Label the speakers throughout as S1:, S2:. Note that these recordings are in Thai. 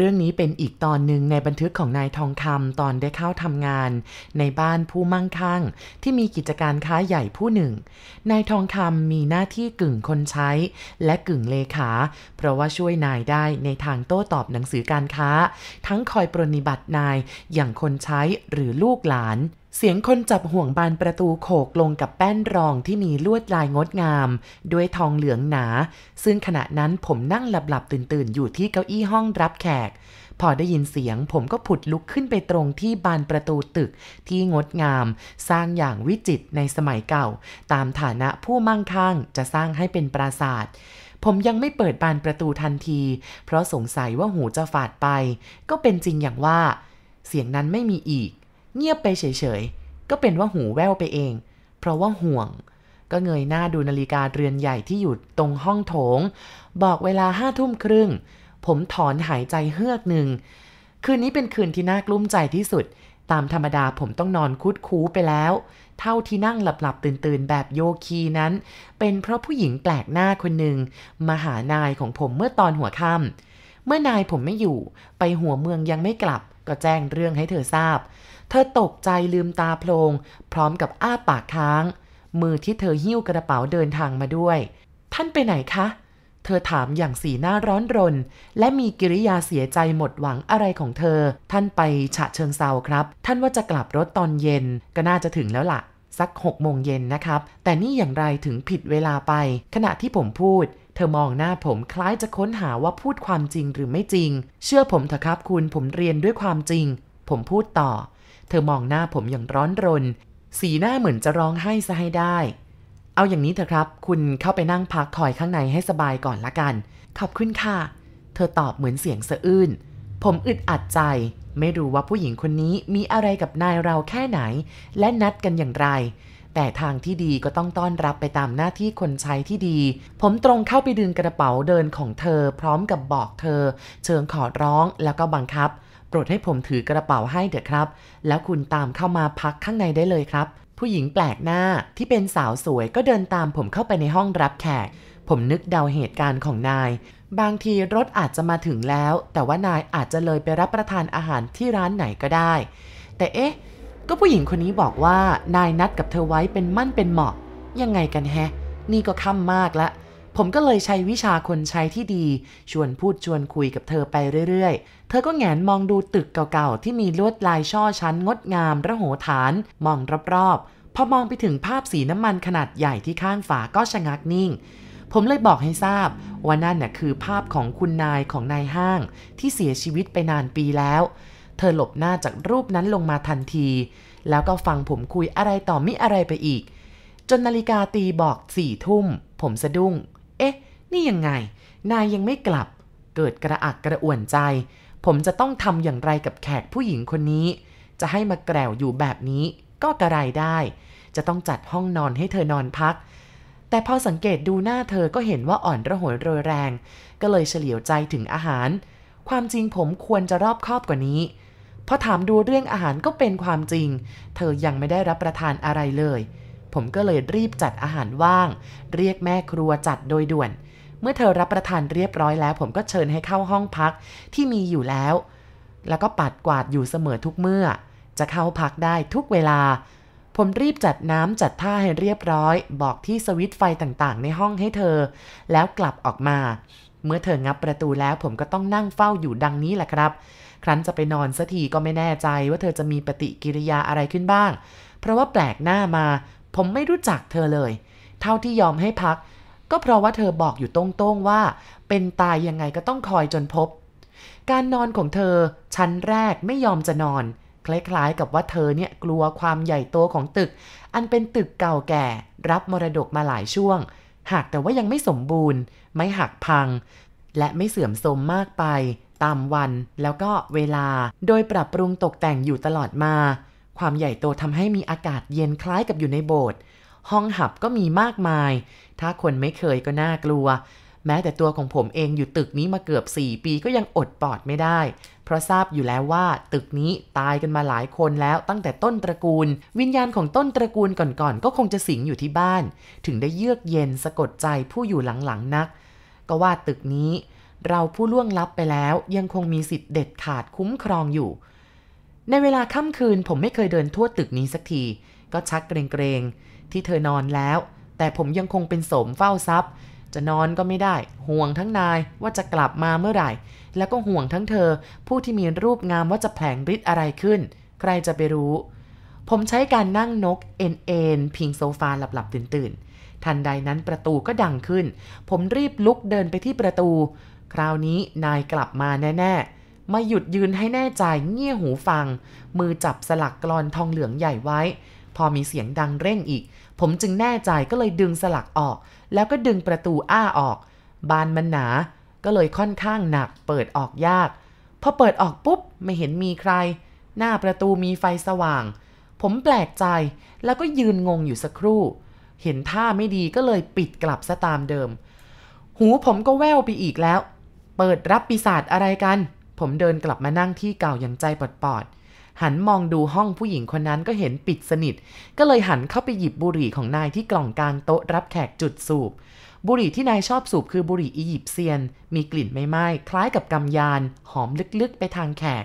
S1: เรื่องนี้เป็นอีกตอนหนึ่งในบันทึกของนายทองคำตอนได้เข้าทำงาน ในบ้านผู้มั่งคั่ง ที่มีกิจการค้าใหญ่ผู้หนึ่ง นายทองคำมีหน้าที่กึ่งคนใช้ และกึ่งเลขา เพราะว่าช่วยนายได้ในทางโต้ตอบหนังสือการค้า ทั้งคอยปรนนิบัตินายอย่างคนใช้หรือลูกหลาน เสียงคนจับห่วงบานประตูโขกลงกับแป้นรองที่มีลวดลายงดงาม ด้วยทองเหลืองหนา ซึ่งขณะนั้นผมนั่งหลับๆตื่นๆ อยู่ที่เก้าอี้ห้องรับแขก พอได้ยินเสียงผมก็ผุดลุกขึ้นไปตรงที่บานประตูตึกที่งดงาม สร้างอย่างวิจิตรในสมัยเก่า ตามฐานะผู้มั่งคั่งจะสร้างให้เป็นปราสาทผมยังไม่เปิดบานประตูทันที เพราะสงสัยว่าหูจะฝาดไป ก็เป็นจริงอย่างว่า เสียงนั้นไม่มีอีก เงียบไปเฉยๆ ก็เป็นว่าหูแว่วไปเอง เพราะว่าห่วง ก็เงยหน้าดูนาฬิกาเรือนใหญ่ที่อยู่ตรงห้องโถง บอกเวลาห้าทุ่มครึ่ง ผมถอนหายใจเฮือกหนึ่ง คืนนี้เป็นคืนที่น่ากลุ้มใจที่สุด ตามธรรมดาผมต้องนอนคุดคูไปแล้ว เท่าที่นั่งหลับๆตื่นๆ แบบโยคีนั้น เป็นเพราะผู้หญิงแปลกหน้าคนหนึ่งมาหานายของผมเมื่อตอนหัวค่ำเมื่อนายผมไม่อยู่ ไปหัวเมืองยังไม่กลับ ก็แจ้งเรื่องให้เธอทราบ เธอตกใจลืมตาโพลง พร้อมกับอ้าปากค้าง มือที่เธอหิ้วกระเป๋าเดินทางมาด้วย ท่านไปไหนคะ เธอถามอย่างสีหน้าร้อนรน และมีกิริยาเสียใจหมดหวังอะไรของเธอ ท่านไปฉะเชิงเซาครับ ท่านว่าจะกลับรถตอนเย็นก็น่าจะถึงแล้วล่ะ สักหกโมงเย็นนะครับ แต่นี่อย่างไรถึงผิดเวลาไป ขณะที่ผมพูดเธอมองหน้าผมคล้ายจะค้นหาว่าพูดความจริงหรือไม่จริง เชื่อผมเถอะครับคุณผมเรียนด้วยความจริง ผมพูดต่อ เธอมองหน้าผมอย่างร้อนรน สีหน้าเหมือนจะร้องไห้ซะให้ได้ เอาอย่างนี้เถอะครับ คุณเข้าไปนั่งพักคอยข้างในให้สบายก่อนละกัน ขอบคุณค่ะ เธอตอบเหมือนเสียงสะอื้น ผมอึดอัดใจ ไม่รู้ว่าผู้หญิงคนนี้มีอะไรกับนายเราแค่ไหน และนัดกันอย่างไร แต่ทางที่ดีก็ต้องต้อนรับไปตามหน้าที่คนใช้ที่ดี ผมตรงเข้าไปดึงกระเป๋าเดินของเธอ พร้อมกับบอกเธอ เชิงขอร้องแล้วก็บังคับ โปรดให้ผมถือกระเป๋าให้เถอะครับ แล้วคุณตามเข้ามาพักข้างในได้เลยครับ ผู้หญิงแปลกหน้าที่เป็นสาวสวยก็เดินตามผมเข้าไปในห้องรับแขก ผมนึกเดาเหตุการณ์ของนาย บางทีรถอาจจะมาถึงแล้ว แต่ว่านายอาจจะเลยไปรับประทานอาหารที่ร้านไหนก็ได้ แต่เอ๊ะ ก็ผู้หญิงคนนี้บอกว่านายนัดกับเธอไว้เป็นมั่นเป็นเหมาะ ยังไงกันแฮะ นี่ก็ค่ำมากละ ผมก็เลยใช้วิชาคนใช้ที่ดี ชวนพูดชวนคุยกับเธอไปเรื่อยๆ เธอก็แงนมองดูตึกเก่าๆ ที่มีลวดลายช่อชั้นงดงามระโหฐาน มองรอบๆ พอมองไปถึงภาพสีน้ำมันขนาดใหญ่ที่ข้างฝาก็ชะงักนิ่ง ผมเลยบอกให้ทราบ ว่านั่นน่ะคือภาพของคุณนายของนายห้าง ที่เสียชีวิตไปนานปีแล้ว เธอหลบหน้าจากรูปนั้นลงมาทันที แล้วก็ฟังผมคุยอะไรต่อมิอะไรไปอีก จนนาฬิกาตีบอกสี่ทุ่ม ผมสะดุ้ง เอ๊ะ นี่ยังไง นายยังไม่กลับ เกิดกระอักกระอ่วนใจ ผมจะต้องทำอย่างไรกับแขกผู้หญิงคนนี้ จะให้มาแกลวอยู่แบบนี้ ก็กระไรได้ จะต้องจัดห้องนอนให้เธอนอนพัก แต่พอสังเกตดูหน้าเธอก็เห็นว่าอ่อนระหวยโรยแรง ก็เลยเฉลียวใจถึงอาหาร ความจริงผมควรจะรอบคอบกว่านี้พอถามดูเรื่องอาหารก็เป็นความจริง เธอยังไม่ได้รับประทานอะไรเลย ผมก็เลยรีบจัดอาหารว่าง เรียกแม่ครัวจัดโดยด่วน เมื่อเธอรับประทานเรียบร้อยแล้ว ผมก็เชิญให้เข้าห้องพักที่มีอยู่แล้ว แล้วก็ปัดกวาดอยู่เสมอทุกเมื่อ จะเข้าพักได้ทุกเวลา ผมรีบจัดน้ำจัดท่าให้เรียบร้อย บอกที่สวิตไฟต่างๆ ในห้องให้เธอ แล้วกลับออกมา เมื่อเธองับประตูแล้ว ผมก็ต้องนั่งเฝ้าอยู่ดังนี้แหละครับ ครั้นจะไปนอนสัทีก็ไม่แน่ใจว่าเธอจะมีปฏิกิริยาอะไรขึ้นบ้าง เพราะว่าแปลกหน้ามา ผมไม่รู้จักเธอเลย เท่าที่ยอมให้พัก ก็เพราะว่าเธอบอกอยู่ตรงๆว่า เป็นตายยังไงก็ต้องคอยจนพบ การนอนของเธอ ชั้นแรกไม่ยอมจะนอน คล้ายๆกับว่าเธอเนี่ยกลัวความใหญ่โตของตึก อันเป็นตึกเก่าแก่ รับมรดกมาหลายช่วง หากแต่ว่ายังไม่สมบูรณ์ ไม่หักพัง และไม่เสื่อมโทรมมากไป ตามวันแล้วก็เวลา โดยปรับปรุงตกแต่งอยู่ตลอดมา ความใหญ่โตทำให้มีอากาศเย็นคล้ายกับอยู่ในโบสถ์ห้องหับก็มีมากมาย ถ้าคนไม่เคยก็น่ากลัว แม้แต่ตัวของผมเองอยู่ตึกนี้มาเกือบ 4 ปีก็ยังอดปอดไม่ได้ เพราะทราบอยู่แล้วว่าตึกนี้ตายกันมาหลายคนแล้วตั้งแต่ต้นตระกูล วิญญาณของต้นตระกูลก่อนๆ ก็คงจะสิงอยู่ที่บ้าน ถึงได้เยือกเย็นสะกดใจผู้อยู่หลังๆนัก ก็ว่าตึกนี้ เราผู้ล่วงลับไปแล้วยังคงมีสิทธิ์เด็ดขาดคุ้มครองอยู่ ในเวลาค่ำคืนผมไม่เคยเดินทั่วตึกนี้สักที ก็ชักเกรงๆ ที่เธอนอนแล้ว แต่ผมยังคงเป็นสมเฝ้าทรัพย์ จะนอนก็ไม่ได้ ห่วงทั้งนายว่าจะกลับมาเมื่อไหร่ แล้วก็ห่วงทั้งเธอ ผู้ที่มีรูปงามว่าจะแผลงฤทธิ์อะไรขึ้น ใครจะไปรู้ ผมใช้การนั่งนกเอ็นเอ็นพิงโซฟาหลับๆตื่นๆ ทันใดนั้นประตูก็ดังขึ้น ผมรีบลุกเดินไปที่ประตู คราวนี้นายกลับมาแน่ๆ มาหยุดยืนให้แน่ใจเงี่ยหูฟัง มือจับสลักกรอนทองเหลืองใหญ่ไว้ พอมีเสียงดังเร่งอีก ผมจึงแน่ใจก็เลยดึงสลักออก แล้วก็ดึงประตูอ้าออก บานมันหนา ก็เลยค่อนข้างหนัก เปิดออกยาก พอเปิดออกปุ๊บไม่เห็นมีใคร หน้าประตูมีไฟสว่าง ผมแปลกใจแล้วก็ยืนงงอยู่สักครู่ เห็นท่าไม่ดีก็เลยปิดกลับซะตามเดิม หูผมก็แว่วไปอีกแล้ว เปิดรับปีศาจอะไรกัน ผมเดินกลับมานั่งที่เก่าอย่างใจปอดๆ หันมองดูห้องผู้หญิงคนนั้นก็เห็นปิดสนิท ก็เลยหันเข้าไปหยิบบุหรี่ของนายที่กล่องกลางโต๊ะรับแขกจุดสูบ บุหรี่ที่นายชอบสูบคือบุหรี่อียิปเซียน มีกลิ่นไม่ไหม้คล้ายกับกำยาน หอมลึกๆไปทางแขก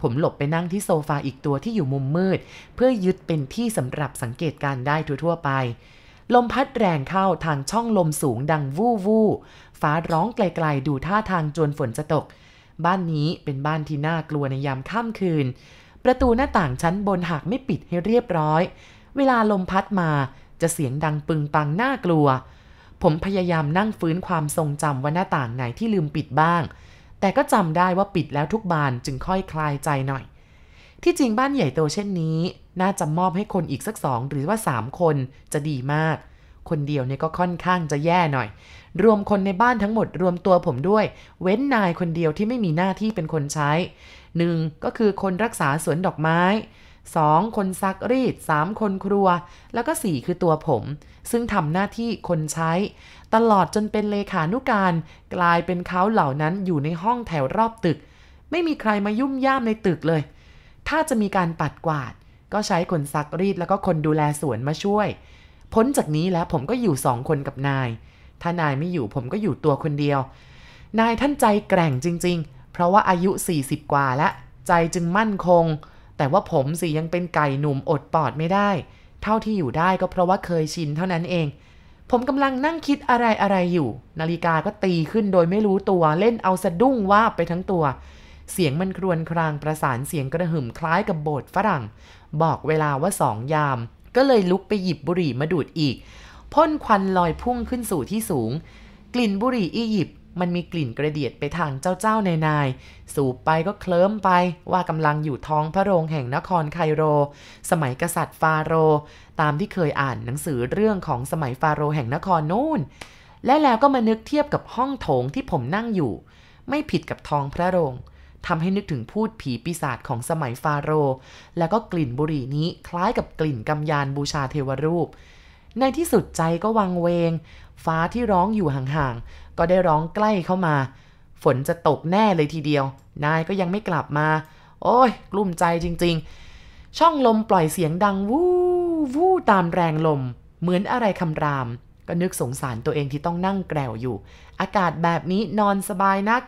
S1: ผมหลบไปนั่งที่โซฟาอีกตัวที่อยู่มุมมืด เพื่อยึดเป็นที่สำหรับสังเกตการได้ทั่วๆไปลมพัดแรงเข้าทางช่องลมสูงดังวู่วู่ฟ้าร้องไกลๆดูท่าทางจวนฝนจะตก บ้านนี้เป็นบ้านที่น่ากลัวในยามค่ำคืน ประตูหน้าต่างชั้นบนหากไม่ปิดให้เรียบร้อย เวลาลมพัดมาจะเสียงดังปึงปังน่ากลัว ผมพยายามนั่งฟื้นความทรงจำว่าหน้าต่างไหนที่ลืมปิดบ้าง แต่ก็จำได้ว่าปิดแล้วทุกบานจึงค่อยคลายใจหน่อย ที่จริงบ้านใหญ่โตเช่นนี้ น่าจะมอบให้คนอีกสักสองหรือว่าสามคนจะดีมาก คนเดียวเนี่ยก็ค่อนข้างจะแย่หน่อย รวมคนในบ้านทั้งหมดรวมตัวผมด้วย เว้นนายคนเดียวที่ไม่มีหน้าที่เป็นคนใช้หนึ่งก็คือคนรักษาสวนดอกไม้ 2. คนซักรีด 3. คนครัว แล้วก็ 4 คือตัวผม ซึ่งทำหน้าที่คนใช้ ตลอดจนเป็นเลขานุการ กลายเป็นเขาเหล่านั้นอยู่ในห้องแถวรอบตึก ไม่มีใครมายุ่มย่ามในตึกเลย ถ้าจะมีการปัดกวาด ก็ใช้คนซักรีดแล้วก็คนดูแลสวนมาช่วย พ้นจากนี้แล้วผมก็อยู่สองคนกับนาย ถ้านายไม่อยู่ผมก็อยู่ตัวคนเดียว นายท่านใจแกร่งจริง ๆ เพราะว่าอายุ 40 กว่าแล้วใจจึงมั่นคง แต่ว่าผมสิยังเป็นไก่หนุ่มอดปอดไม่ได้ เท่าที่อยู่ได้ก็เพราะว่าเคยชินเท่านั้นเอง ผมกำลังนั่งคิดอะไรอะไรอยู่ นาฬิกาก็ตีขึ้นโดยไม่รู้ตัวเล่นเอาสะดุ้งว่าไปทั้งตัว เสียงมันครวญครางประสานเสียงกระหึ่มคล้ายกับโบสถ์ฝรั่ง บอกเวลาว่าสองยาม ก็เลยลุกไปหยิบบุหรี่มาดูดอีกพ่นควันลอยพุ่งขึ้นสู่ที่สูง กลิ่นบุหรี่อียิปต์มันมีกลิ่นกระเดียดไปทางเจ้าเจ้านายนายสูบไปก็เคลิ้มไปว่ากำลังอยู่ท้องพระโรงแห่งนครไคโร สมัยกษัตริย์ฟาโร ตามที่เคยอ่านหนังสือเรื่องของสมัยฟาโรแห่งนครนู่น และแล้วก็มานึกเทียบกับห้องโถงที่ผมนั่งอยู่ ไม่ผิดกับท้องพระโรง ทำให้นึกถึงพูดผีปีศาจของสมัยฟาโรห์แล้วก็กลิ่นบุหรี่นี้คล้ายกับกลิ่นกำยานบูชาเทวรูป ในที่สุดใจก็วังเวง ฟ้าที่ร้องอยู่ห่างๆ ก็ได้ร้องใกล้เข้ามา ฝนจะตกแน่เลยทีเดียว นายก็ยังไม่กลับมา โอ้ย กลุ้มใจจริงๆ ช่องลมปล่อยเสียงดังวู้วู้ตามแรงลม เหมือนอะไรคำราม ก็นึกสงสารตัวเองที่ต้องนั่งแกลวอยู่ อากาศแบบนี้นอนสบายนัก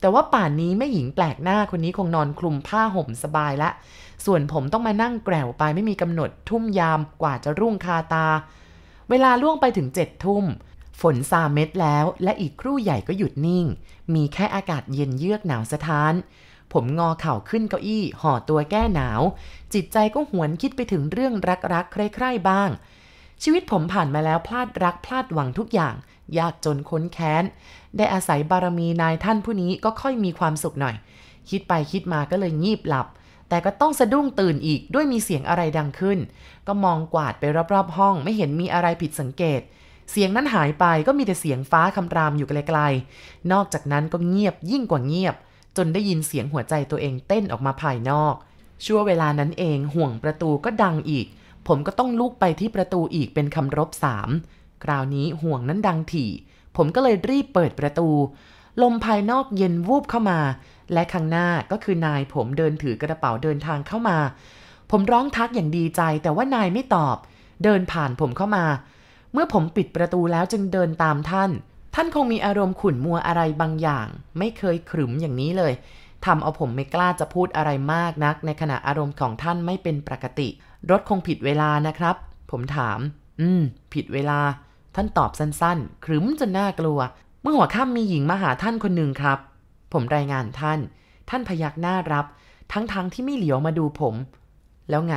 S1: แต่ว่าป่านนี้แม่หญิงแปลกหน้าคนนี้คงนอนคลุมผ้าห่มสบายละ ส่วนผมต้องมานั่งแกลวไปไม่มีกำหนดทุ่มยามกว่าจะรุ่งคาตา เวลาล่วงไปถึงเจ็ดทุ่ม ฝนซาเม็ดแล้ว และอีกครู่ใหญ่ก็หยุดนิ่ง มีแค่อากาศเย็นเยือกหนาวสะท้าน ผมงอเข่าขึ้นเก้าอี้ห่อตัวแก้หนาว จิตใจก็หวนคิดไปถึงเรื่องรักๆใคร่ๆบ้าง ชีวิตผมผ่านมาแล้วพลาดรักพลาดหวังทุกอย่าง ยากจนค้นแค้น ได้อาศัยบารมีนายท่านผู้นี้ก็ค่อยมีความสุขหน่อย คิดไปคิดมาก็เลยงีบหลับ แต่ก็ต้องสะดุ้งตื่นอีกด้วยมีเสียงอะไรดังขึ้น ก็มองกวาดไปรอบๆ ห้อง ไม่เห็นมีอะไรผิดสังเกต เสียงนั้นหายไปก็มีแต่เสียงฟ้าคำรามอยู่ไกลๆ นอกจากนั้นก็เงียบยิ่งกว่าเงียบ จนได้ยินเสียงหัวใจตัวเองเต้นออกมาภายนอก ชั่วเวลานั้นเองห่วงประตูก็ดังอีก ผมก็ต้องลุกไปที่ประตูอีกเป็นคำรบสามคราวนี้ห่วงนั้นดังถี่ ผมก็เลยรีบเปิดประตู ลมภายนอกเย็นวูบเข้ามา และข้างหน้าก็คือนายผมเดินถือกระเป๋าเดินทางเข้ามา ผมร้องทักอย่างดีใจแต่ว่านายไม่ตอบ เดินผ่านผมเข้ามา เมื่อผมปิดประตูแล้วจึงเดินตามท่าน ท่านคงมีอารมณ์ขุ่นมัวอะไรบางอย่าง ไม่เคยขรึมอย่างนี้เลยทำเอาผมไม่กล้าจะพูดอะไรมากนัก ในขณะอารมณ์ของท่านไม่เป็นปกติ รถคงผิดเวลานะครับ ผมถาม อืม ผิดเวลา ท่านตอบสั้นๆขรึมจนน่ากลัว เมื่อหัวค่ำมีหญิงมาหาท่านคนหนึ่งครับ ผมรายงานท่าน ท่านพยักหน้ารับ ทั้งๆทที่ไม่เหลียวมาดูผม แล้วไง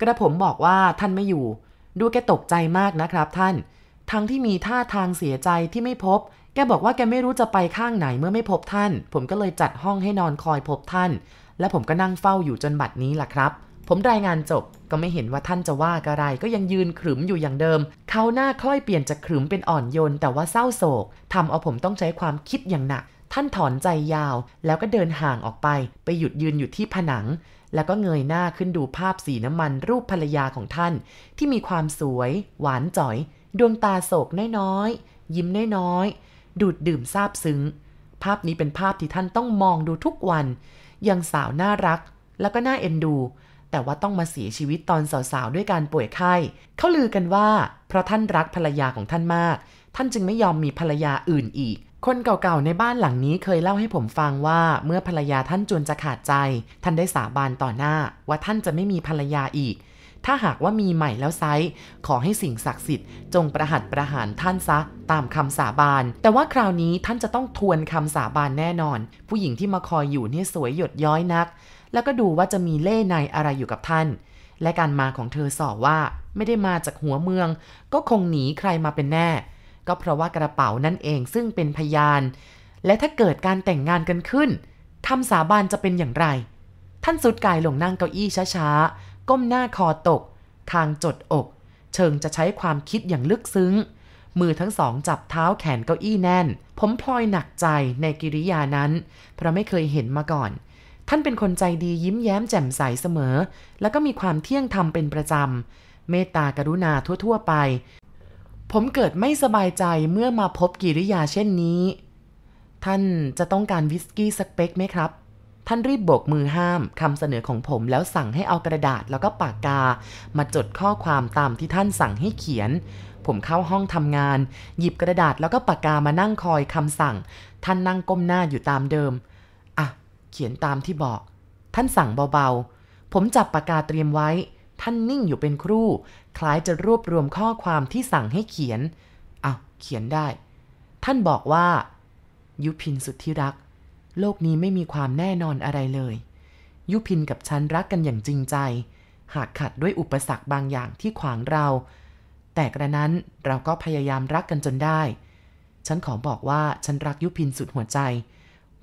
S1: กระผมบอกว่าท่านไม่อยู่ ดูแกตกใจมากนะครับท่าน ทั้งที่มีท่าทางเสียใจที่ไม่พบ แกบอกว่าแกไม่รู้จะไปข้างไหนเมื่อไม่พบท่าน ผมก็เลยจัดห้องให้นอนคอยพบท่าน และผมก็นั่งเฝ้าอยู่จนบัดนี้ล่ะครับ ผมรายงานจบก็ไม่เห็นว่าท่านจะว่าอะไรก็ยังยืนขรึมอยู่อย่างเดิม เขาหน้าคล้อยเปลี่ยนจากขรึมเป็นอ่อนโยนแต่ว่าเศร้าโศกทำเอาผมต้องใช้ความคิดอย่างหนัก ท่านถอนใจยาว แล้วก็เดินห่างออกไป ไปหยุดยืนอยู่ที่ผนัง แล้วก็เงยหน้าขึ้นดูภาพสีน้ำมันรูปภรรยาของท่าน ที่มีความสวย หวานจ่อย ดวงตาโศกน้อยๆยิ้มน้อยๆดูดดื่มซาบซึ้ง ภาพนี้เป็นภาพที่ท่านต้องมองดูทุกวันยังสาวน่ารัก แล้วก็น่าเอ็นดู แต่ว่าต้องมาเสียชีวิตตอนสาวๆด้วยการป่วยไข้ เขาลือกันว่า เพราะท่านรักภรรยาของท่านมาก ท่านจึงไม่ยอมมีภรรยาอื่นอีก คนเก่าๆในบ้านหลังนี้เคยเล่าให้ผมฟังว่าเมื่อภรรยาท่านจวนจะขาดใจ ท่านได้สาบานต่อหน้า ว่าท่านจะไม่มีภรรยาอีก ถ้าหากว่ามีใหม่แล้วไซขอให้สิ่งศักดิ์สิทธิ์จงประหัตประหารท่านซะตามคำสาบาน แต่ว่าคราวนี้ท่านจะต้องทวนคำสาบานแน่นอน ผู้หญิงที่มาคอยอยู่นี่สวยหยดย้อยนัก แล้วก็ดูว่าจะมีเล่ในอะไรอยู่กับท่าน และการมาของเธอสอว่าไม่ได้มาจากหัวเมือง ก็คงหนีใครมาเป็นแน่ ก็เพราะว่ากระเป๋านั่นเองซึ่งเป็นพยาน และถ้าเกิดการแต่งงานกันขึ้นคำสาบานจะเป็นอย่างไร ท่านสุดกายลงนั่งเก้าอี้ช้าๆ ก้มหน้าคอตก คางจดอก เชิงจะใช้ความคิดอย่างลึกซึ้ง มือทั้งสองจับเท้าแขนเก้าอี้แน่น ผมพลอยหนักใจในกิริยานั้น เพราะไม่เคยเห็นมาก่อน ท่านเป็นคนใจดียิ้มแย้มแจ่มใสเสมอ แล้วก็มีความเที่ยงธรรมเป็นประจำ เมตตากรุณาทั่ว ๆ ไป ผมเกิดไม่สบายใจเมื่อมาพบกิริยาเช่นนี้ ท่านจะต้องการวิสกี้สักเป๊กไหมครับ ท่านรีบโบกมือห้ามคำเสนอของผมแล้วสั่งให้เอากระดาษแล้วก็ปากกา มาจดข้อความตามที่ท่านสั่งให้เขียน ผมเข้าห้องทำงาน หยิบกระดาษแล้วก็ปากกามานั่งคอยคำสั่ง ท่านนั่งก้มหน้าอยู่ตามเดิม อะ เขียนตามที่บอก ท่านสั่งเบาๆ ผมจับปากกาเตรียมไว้ ท่านนิ่งอยู่เป็นครู่ คล้ายจะรวบรวมข้อความที่สั่งให้เขียนอะเขียนได้ ท่านบอกว่า ยุพินสุดที่รัก โลกนี้ไม่มีความแน่นอนอะไรเลย ยุพินกับฉันรักกันอย่างจริงใจ หากขัดด้วยอุปสรรคบางอย่างที่ขวางเรา แต่กระนั้นเราก็พยายามรักกันจนได้ ฉันขอบอกว่าฉันรักยุพินสุดหัวใจ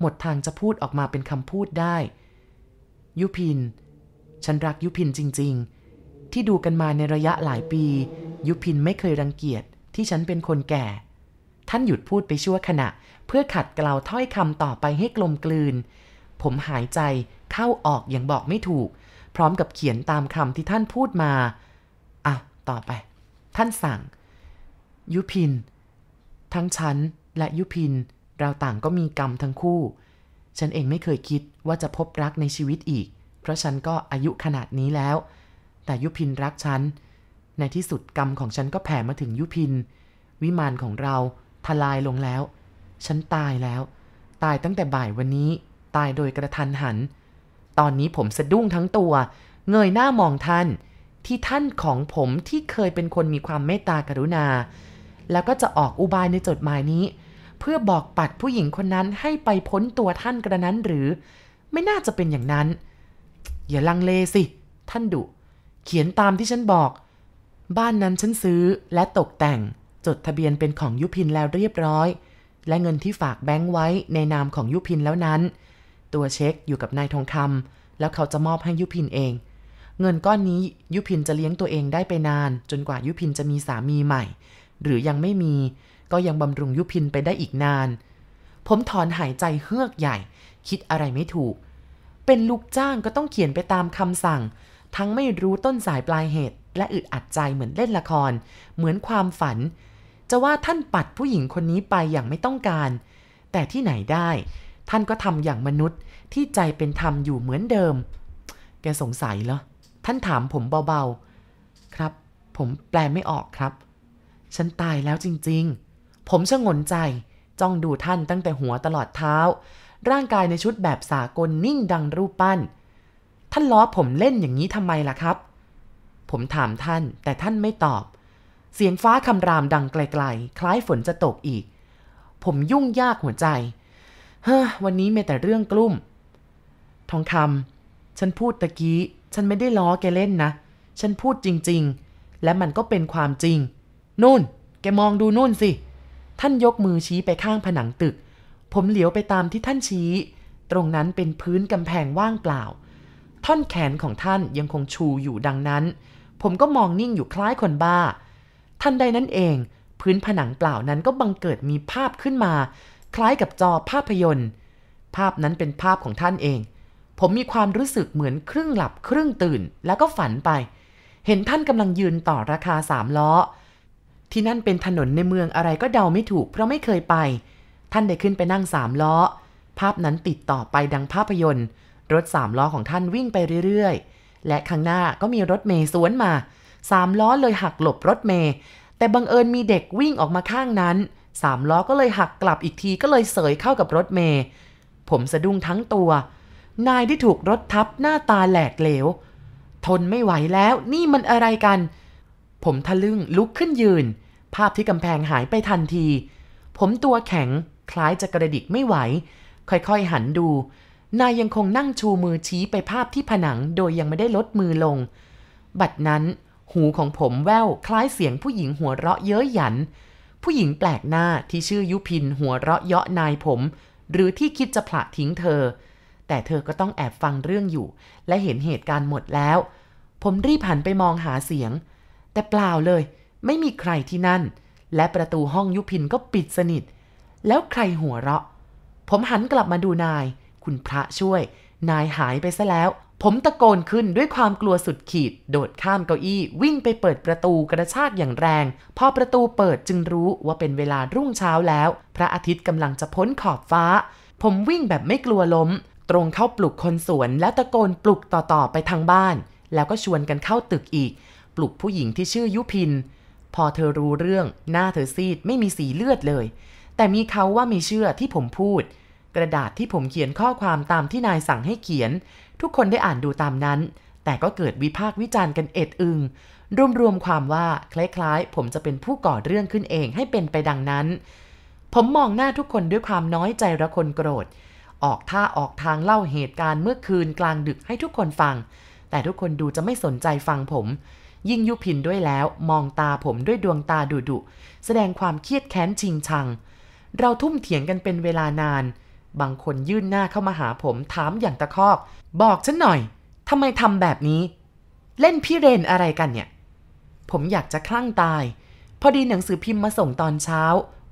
S1: หมดทางจะพูดออกมาเป็นคำพูดได้ ยุพิน ฉันรักยุพินจริง ๆ ที่ดูกันมาในระยะหลายปี ยุพินไม่เคยรังเกียจที่ฉันเป็นคนแก่ ท่านหยุดพูดไปชั่วขณะ เพื่อขัดเกลาถ้อยคำต่อไปให้กลมกลืน ผมหายใจเข้าออกอย่างบอกไม่ถูก พร้อมกับเขียนตามคำที่ท่านพูดมา อะ ต่อไป ท่านสั่ง ยุพิน ทั้งฉันและยุพิน เราต่างก็มีกรรมทั้งคู่ ฉันเองไม่เคยคิดว่าจะพบรักในชีวิตอีก เพราะฉันก็อายุขนาดนี้แล้ว แต่ยุพินรักฉัน ในที่สุดกรรมของฉันก็แผ่มาถึงยุพิน วิมานของเราทลายลงแล้ว ฉันตายแล้ว ตายตั้งแต่บ่ายวันนี้ ตายโดยกระทันหัน ตอนนี้ผมสะดุ้งทั้งตัว เงยหน้ามองท่าน ที่ท่านของผมที่เคยเป็นคนมีความเมตตากรุณา แล้วก็จะออกอุบายในจดหมายนี้ เพื่อบอกปัดผู้หญิงคนนั้นให้ไปพ้นตัวท่านกระนั้นหรือ ไม่น่าจะเป็นอย่างนั้น อย่าลังเลสิ ท่านดุ เขียนตามที่ฉันบอก บ้านนั้นฉันซื้อและตกแต่งจดทะเบียนเป็นของยุพินแล้วเรียบร้อย และเงินที่ฝากแบงค์ไว้ในนามของยุพินแล้วนั้น ตัวเช็คอยู่กับนายทองคำแล้วเขาจะมอบให้ยุพินเอง เงินก้อนนี้ยุพินจะเลี้ยงตัวเองได้ไปนาน จนกว่ายุพินจะมีสามีใหม่ หรือยังไม่มี ก็ยังบำรุงยุพินไปได้อีกนาน ผมถอนหายใจเฮือกใหญ่ คิดอะไรไม่ถูก เป็นลูกจ้างก็ต้องเขียนไปตามคำสั่ง ทั้งไม่รู้ต้นสายปลายเหตุ และอึดอัดใจเหมือนเล่นละคร เหมือนความฝัน จะว่าท่านปัดผู้หญิงคนนี้ไปอย่างไม่ต้องการ แต่ที่ไหนได้ ท่านก็ทำอย่างมนุษย์ที่ใจเป็นธรรมอยู่เหมือนเดิม แกสงสัยเหรอ ท่านถามผมเบาๆ ครับ ผมแปลไม่ออกครับ ฉันตายแล้วจริงๆ ผมชะงนใจ จ้องดูท่านตั้งแต่หัวตลอดเท้า ร่างกายในชุดแบบสากลนิ่งดังรูปปั้น ท่านล้อผมเล่นอย่างนี้ทำไมล่ะครับ ผมถามท่านแต่ท่านไม่ตอบ เสียงฟ้าคำรามดังไกลๆ คล้ายฝนจะตกอีก ผมยุ่งยากหัวใจเฮ้อวันนี้มีแต่เรื่องกลุ้มทองคำฉันพูดตะกี้ ฉันไม่ได้ล้อแกเล่นนะ ฉันพูดจริงๆ และมันก็เป็นความจริง นู่น แกมองดูนู่นสิ ท่านยกมือชี้ไปข้างผนังตึก ผมเหลียวไปตามที่ท่านชี้ ตรงนั้นเป็นพื้นกำแพงว่างเปล่า ท่อนแขนของท่านยังคงชูอยู่ดังนั้น ผมก็มองนิ่งอยู่คล้ายคนบ้า ทันใดนั้นเอง พื้นผนังเปล่านั้นก็บังเกิดมีภาพขึ้นมา คล้ายกับจอภาพยนตร์ ภาพนั้นเป็นภาพของท่านเอง ผมมีความรู้สึกเหมือนครึ่งหลับครึ่งตื่น แล้วก็ฝันไป เห็นท่านกำลังยืนต่อราคาสามล้อ ที่นั่นเป็นถนนในเมืองอะไรก็เดาไม่ถูกเพราะไม่เคยไป ท่านได้ขึ้นไปนั่งสามล้อ ภาพนั้นติดต่อไปดังภาพยนตร์ รถสามล้อของท่านวิ่งไปเรื่อยๆและข้างหน้าก็มีรถเมย์สวนมา สามล้อเลยหักหลบรถเมย์แต่บังเอิญมีเด็กวิ่งออกมาข้างนั้นสามล้อก็เลยหักกลับอีกทีก็เลยเสยเข้ากับรถเมย์ผมสะดุ้งทั้งตัว นายที่ถูกรถทับหน้าตาแหลกเหลว ทนไม่ไหวแล้วนี่มันอะไรกัน ผมทะลึ่งลุกขึ้นยืน ภาพที่กำแพงหายไปทันที ผมตัวแข็งคล้ายจะกระดิกไม่ไหว ค่อยๆหันดู นายยังคงนั่งชูมือชี้ไปภาพที่ผนังโดยยังไม่ได้ลดมือลง บัดนั้น หูของผมแว่วคล้ายเสียงผู้หญิงหัวเราะเย้ยหยัน ผู้หญิงแปลกหน้าที่ชื่อยุพินหัวเราะเยาะนายผม หรือที่คิดจะผละทิ้งเธอ แต่เธอก็ต้องแอบฟังเรื่องอยู่ และเห็นเหตุการณ์หมดแล้ว ผมรีบหันไปมองหาเสียง แต่เปล่าเลย ไม่มีใครที่นั่น และประตูห้องยุพินก็ปิดสนิท แล้วใครหัวเราะ ผมหันกลับมาดูนาย คุณพระช่วย นายหายไปซะแล้ว ผมตะโกนขึ้นด้วยความกลัวสุดขีด โดดข้ามเก้าอี้วิ่งไปเปิดประตูกระชากอย่างแรง พอประตูเปิดจึงรู้ว่าเป็นเวลารุ่งเช้าแล้ว พระอาทิตย์กำลังจะพ้นขอบฟ้า ผมวิ่งแบบไม่กลัวล้ม ตรงเข้าปลุกคนสวนแล้วตะโกนปลุกต่อๆไปทางบ้าน แล้วก็ชวนกันเข้าตึกอีก ปลุกผู้หญิงที่ชื่อยุพิน พอเธอรู้เรื่องหน้าเธอซีดไม่มีสีเลือดเลย แต่มีเขาว่ามีเชื่อที่ผมพูด กระดาษที่ผมเขียนข้อความตามที่นายสั่งให้เขียน ทุกคนได้อ่านดูตามนั้น แต่ก็เกิดวิพากษ์วิจารณ์กันเอ็ดอึง รวมๆความว่าคล้ายๆ ผมจะเป็นผู้ก่อเรื่องขึ้นเองให้เป็นไปดังนั้น ผมมองหน้าทุกคนด้วยความน้อยใจระคนโกรธ ออกท่าออกทางเล่าเหตุการณ์เมื่อคืนกลางดึกให้ทุกคนฟัง แต่ทุกคนดูจะไม่สนใจฟังผม ยิ่งยุพินด้วยแล้วมองตาผมด้วยดวงตาดุดุแสดงความเครียดแค้นชิงชัง เราทุ่มเถียงกันเป็นเวลานานบางคนยื่นหน้าเข้ามาหาผมถามอย่างตะคอก บอกฉันหน่อยทำไมทำแบบนี้ เล่นพี่เรนอะไรกันเนี่ย ผมอยากจะคลั่งตาย พอดีหนังสือพิมพ์มาส่งตอนเช้า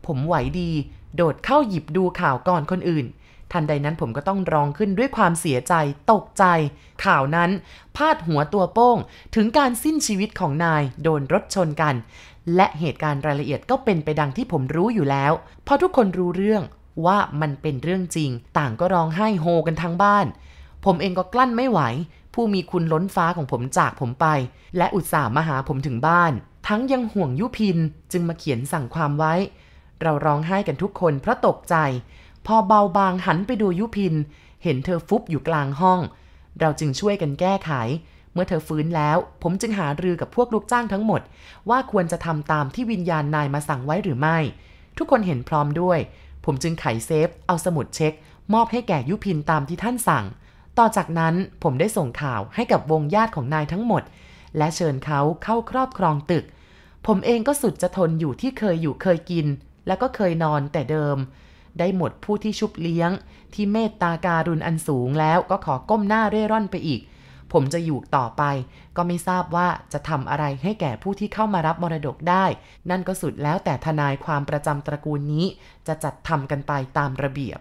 S1: ผมไหวดี โดดเข้าหยิบดูข่าวก่อนคนอื่น ทันใดนั้นผมก็ต้องร้องขึ้นด้วยความเสียใจ ตกใจ ข่าวนั้น พาดหัวตัวโป้ง ถึงการสิ้นชีวิตของนายโดนรถชนกัน และเหตุการณ์รายละเอียดก็เป็นไปดังที่ผมรู้อยู่แล้ว พอทุกคนรู้เรื่องว่ามันเป็นเรื่องจริง ต่างก็ร้องไห้โฮกันทั้งบ้าน ผมเองก็กลั้นไม่ไหว ผู้มีคุณล้นฟ้าของผมจากผมไป และอุตส่าห์มาหาผมถึงบ้าน ทั้งยังห่วงยุพินจึงมาเขียนสั่งความไว้ เราร้องไห้กันทุกคนเพราะตกใจ พอเบาบางหันไปดูยุพิน เห็นเธอฟุบอยู่กลางห้อง เราจึงช่วยกันแก้ไข เมื่อเธอฟื้นแล้ว ผมจึงหารือกับพวกลูกจ้างทั้งหมด ว่าควรจะทำตามที่วิญญาณนายมาสั่งไว้หรือไม่ ทุกคนเห็นพร้อมด้วย ผมจึงไขเซฟ เอาสมุดเช็ค มอบให้แก่ยุพินตามที่ท่านสั่ง ต่อจากนั้นผมได้ส่งข่าวให้กับวงญาติของนายทั้งหมด และเชิญเขาเข้าครอบครองตึก ผมเองก็สุดจะทนอยู่ที่เคยอยู่เคยกิน แล้วก็เคยนอนแต่เดิม ได้หมดผู้ที่ชุบเลี้ยง ที่เมตตาการุณอันสูงแล้วก็ขอก้มหน้าเร่ร่อนไปอีก ผมจะอยู่ต่อไป ก็ไม่ทราบว่าจะทำอะไรให้แก่ผู้ที่เข้ามารับมรดกได้ นั่นก็สุดแล้วแต่ทนายความประจำตระกูลนี้ จะจัดทำกันไปตามระเบียบ